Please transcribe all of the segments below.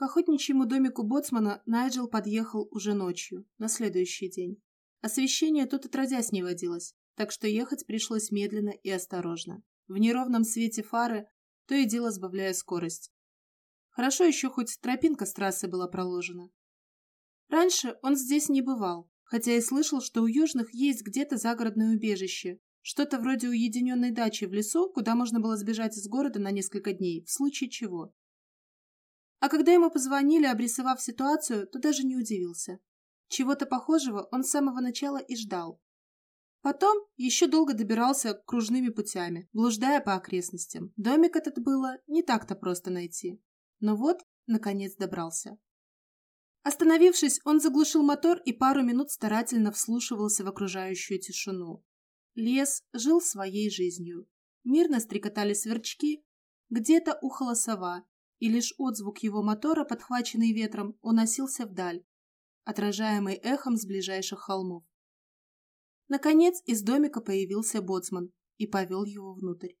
К охотничьему домику боцмана Найджел подъехал уже ночью, на следующий день. Освещение тут отродясь не водилось, так что ехать пришлось медленно и осторожно. В неровном свете фары то и дело сбавляя скорость. Хорошо еще хоть тропинка с трассы была проложена. Раньше он здесь не бывал, хотя и слышал, что у южных есть где-то загородное убежище, что-то вроде уединенной дачи в лесу, куда можно было сбежать из города на несколько дней, в случае чего. А когда ему позвонили, обрисовав ситуацию, то даже не удивился. Чего-то похожего он с самого начала и ждал. Потом еще долго добирался кружными путями, блуждая по окрестностям. Домик этот было не так-то просто найти. Но вот, наконец, добрался. Остановившись, он заглушил мотор и пару минут старательно вслушивался в окружающую тишину. Лес жил своей жизнью. Мирно стрекотали сверчки, где-то ухала сова, и лишь отзвук его мотора, подхваченный ветром, уносился вдаль, отражаемый эхом с ближайших холмов. Наконец из домика появился боцман и повел его внутрь.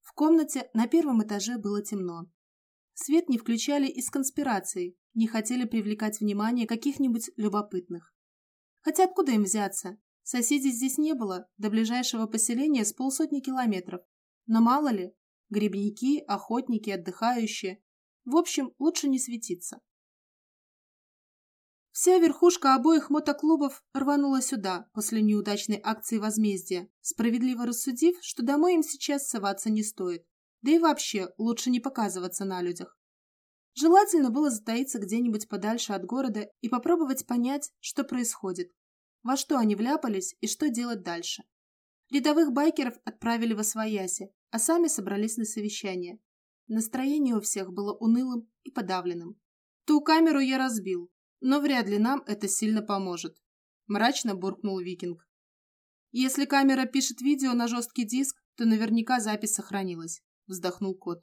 В комнате на первом этаже было темно. Свет не включали из конспирации, не хотели привлекать внимание каких-нибудь любопытных. Хотя откуда им взяться? Соседей здесь не было, до ближайшего поселения с полсотни километров. Но мало ли, грибники, охотники, отдыхающие. В общем, лучше не светиться. Вся верхушка обоих мотоклубов рванула сюда после неудачной акции возмездия, справедливо рассудив, что домой им сейчас соваться не стоит. Да и вообще, лучше не показываться на людях. Желательно было затаиться где-нибудь подальше от города и попробовать понять, что происходит, во что они вляпались и что делать дальше. Рядовых байкеров отправили во свояси, а сами собрались на совещание. Настроение у всех было унылым и подавленным. Ту камеру я разбил, но вряд ли нам это сильно поможет. Мрачно буркнул Викинг. Если камера пишет видео на жесткий диск, то наверняка запись сохранилась, вздохнул кот.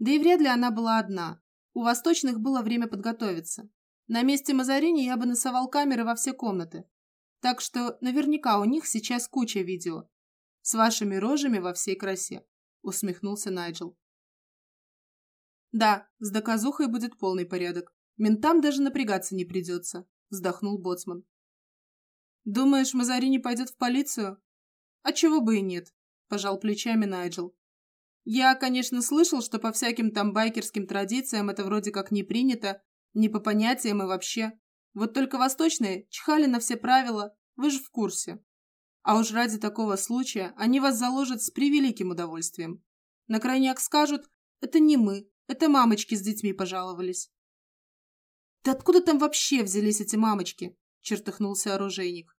Да и вряд ли она была одна. У восточных было время подготовиться. На месте Мазарини я бы носовал камеры во все комнаты. Так что наверняка у них сейчас куча видео. С вашими рожами во всей красе, усмехнулся Найджел. Да, с доказухой будет полный порядок. Ментам даже напрягаться не придется, вздохнул Боцман. Думаешь, Мазарини пойдет в полицию? А чего бы и нет, пожал плечами Найджел. Я, конечно, слышал, что по всяким там байкерским традициям это вроде как не принято, не по понятиям и вообще. Вот только восточные чихали на все правила, вы же в курсе. А уж ради такого случая они вас заложат с превеликим удовольствием. На крайняк скажут, это не мы, это мамочки с детьми пожаловались. Да откуда там вообще взялись эти мамочки? Чертыхнулся оружейник.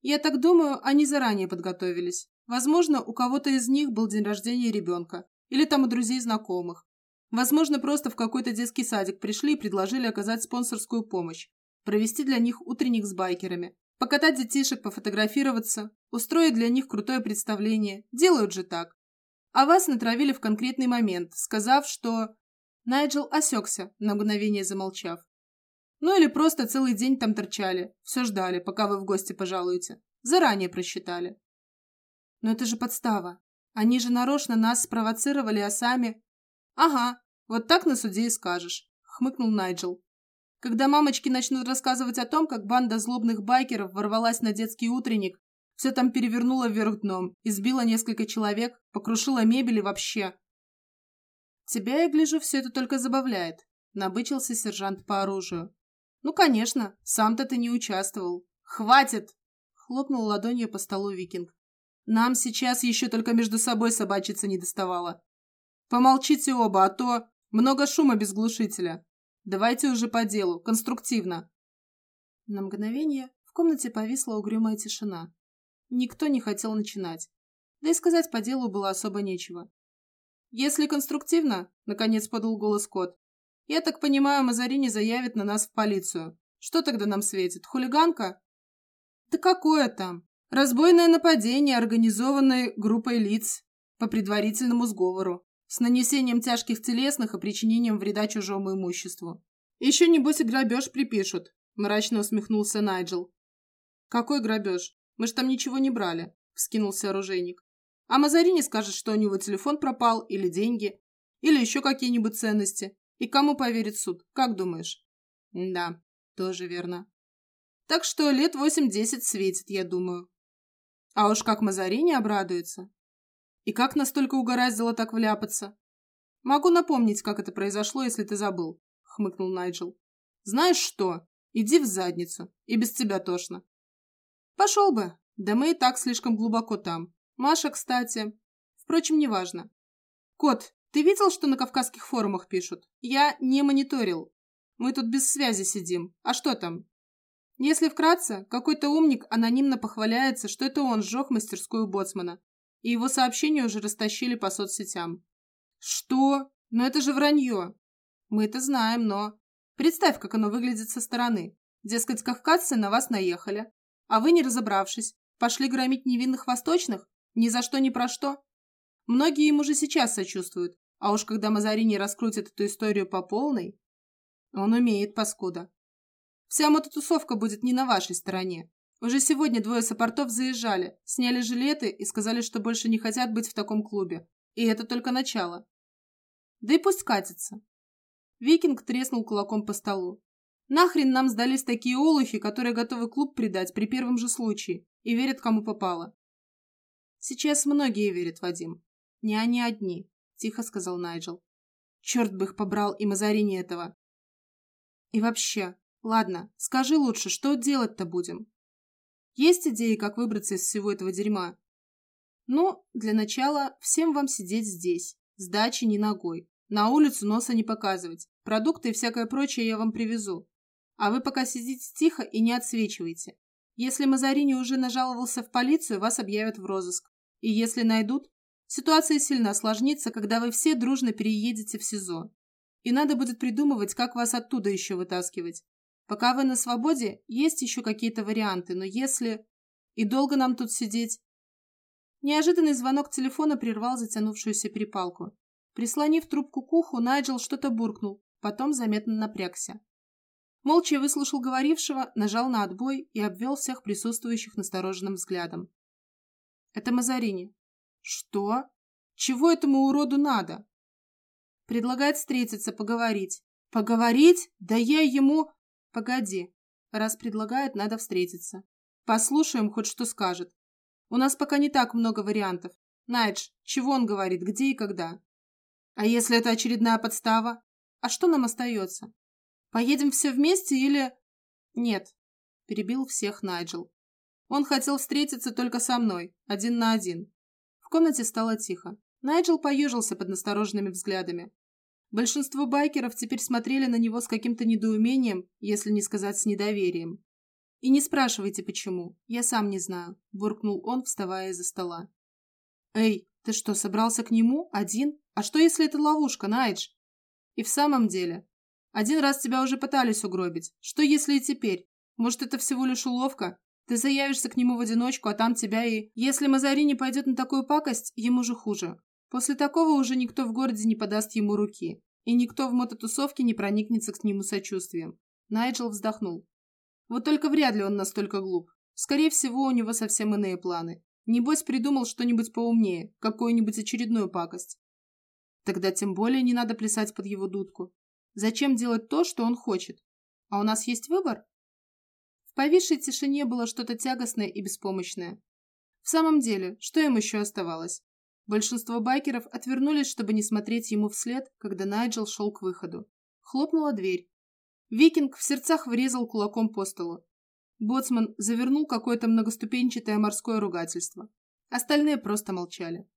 Я так думаю, они заранее подготовились. Возможно, у кого-то из них был день рождения ребенка, или там у друзей знакомых. Возможно, просто в какой-то детский садик пришли и предложили оказать спонсорскую помощь, провести для них утренник с байкерами, покатать детишек, пофотографироваться, устроить для них крутое представление. Делают же так. А вас натравили в конкретный момент, сказав, что... Найджел осекся, на мгновение замолчав. Ну или просто целый день там торчали, все ждали, пока вы в гости пожалуете. Заранее просчитали. Но это же подстава. Они же нарочно нас спровоцировали, а сами... Ага, вот так на суде и скажешь, хмыкнул Найджел. Когда мамочки начнут рассказывать о том, как банда злобных байкеров ворвалась на детский утренник, все там перевернуло вверх дном, избило несколько человек, покрушило мебель и вообще. Тебя, я гляжу, все это только забавляет, набычился сержант по оружию. Ну, конечно, сам-то ты не участвовал. Хватит! Хлопнул ладонью по столу викинг. Нам сейчас еще только между собой собачиться не доставало. Помолчите оба, а то много шума без глушителя. Давайте уже по делу, конструктивно. На мгновение в комнате повисла угрюмая тишина. Никто не хотел начинать. Да и сказать по делу было особо нечего. «Если конструктивно», — наконец подал голос кот, «я так понимаю, Мазарини заявит на нас в полицию. Что тогда нам светит? Хулиганка?» «Да какое там? Разбойное нападение, организованное группой лиц по предварительному сговору, с нанесением тяжких телесных и причинением вреда чужому имуществу. Еще, небось, и грабеж припишут, мрачно усмехнулся Найджел. Какой грабеж? Мы ж там ничего не брали, вскинулся оружейник. А Мазарини скажет, что у него телефон пропал, или деньги, или еще какие-нибудь ценности. И кому поверит суд, как думаешь? Да, тоже верно. Так что лет восемь-десять светит, я думаю. А уж как Мазарини обрадуется. И как настолько угораздило так вляпаться? Могу напомнить, как это произошло, если ты забыл, хмыкнул Найджел. Знаешь что? Иди в задницу, и без тебя тошно. Пошел бы, да мы и так слишком глубоко там. Маша, кстати. Впрочем, неважно. Кот, ты видел, что на кавказских форумах пишут? Я не мониторил. Мы тут без связи сидим. А что там? Если вкратце, какой-то умник анонимно похваляется, что это он сжег мастерскую боцмана, и его сообщения уже растащили по соцсетям. Что? Но это же вранье. Мы это знаем, но... Представь, как оно выглядит со стороны. Дескать, кавказцы на вас наехали, а вы, не разобравшись, пошли громить невинных восточных? Ни за что, ни про что? Многие им уже сейчас сочувствуют, а уж когда Мазарини раскрутит эту историю по полной... Он умеет, паскуда. Вся мототусовка будет не на вашей стороне. Уже сегодня двое саппортов заезжали, сняли жилеты и сказали, что больше не хотят быть в таком клубе. И это только начало. Да и пусть катится. Викинг треснул кулаком по столу. Нахрен нам сдались такие олухи, которые готовы клуб предать при первом же случае и верят, кому попало. Сейчас многие верят, Вадим. Не они одни, тихо сказал Найджел. Черт бы их побрал и Мазарини этого. И вообще, ладно, скажи лучше, что делать-то будем? Есть идеи, как выбраться из всего этого дерьма? Ну, для начала, всем вам сидеть здесь, сдачи не ногой. На улицу носа не показывать. Продукты и всякое прочее я вам привезу. А вы пока сидите тихо и не отсвечивайте. Если Мазарини уже нажаловался в полицию, вас объявят в розыск. И если найдут, ситуация сильно осложнится, когда вы все дружно переедете в СИЗО. И надо будет придумывать, как вас оттуда еще вытаскивать. Пока вы на свободе, есть еще какие-то варианты, но если... И долго нам тут сидеть? Неожиданный звонок телефона прервал затянувшуюся перепалку. Прислонив трубку к уху, Найджел что-то буркнул, потом заметно напрягся. Молча выслушал говорившего, нажал на отбой и обвел всех присутствующих настороженным взглядом. «Это Мазарини». «Что? Чего этому уроду надо?» «Предлагает встретиться, поговорить». «Поговорить? Да я ему...» «Погоди. Раз предлагает, надо встретиться. Послушаем хоть что скажет. У нас пока не так много вариантов. Найдж, чего он говорит, где и когда?» «А если это очередная подстава? А что нам остается? Поедем все вместе или...» «Нет», – перебил всех Найджел. Он хотел встретиться только со мной, один на один. В комнате стало тихо. Найджел поежился под настороженными взглядами. Большинство байкеров теперь смотрели на него с каким-то недоумением, если не сказать с недоверием. «И не спрашивайте, почему. Я сам не знаю», – буркнул он, вставая из-за стола. «Эй, ты что, собрался к нему? Один? А что, если это ловушка, Найдж?» «И в самом деле, один раз тебя уже пытались угробить. Что если и теперь? Может, это всего лишь уловка? Ты заявишься к нему в одиночку, а там тебя и... Если Мазарини пойдет на такую пакость, ему же хуже. После такого уже никто в городе не подаст ему руки. И никто в мототусовке не проникнется к нему сочувствием. Найджел вздохнул. Вот только вряд ли он настолько глуп. Скорее всего, у него совсем иные планы. Небось, придумал что-нибудь поумнее, какую-нибудь очередную пакость. Тогда тем более не надо плясать под его дудку. Зачем делать то, что он хочет? А у нас есть выбор? В повисшей тишине было что-то тягостное и беспомощное. В самом деле, что им еще оставалось? Большинство байкеров отвернулись, чтобы не смотреть ему вслед, когда Найджел шел к выходу. Хлопнула дверь. Викинг в сердцах врезал кулаком по столу. Боцман завернул какое-то многоступенчатое морское ругательство. Остальные просто молчали.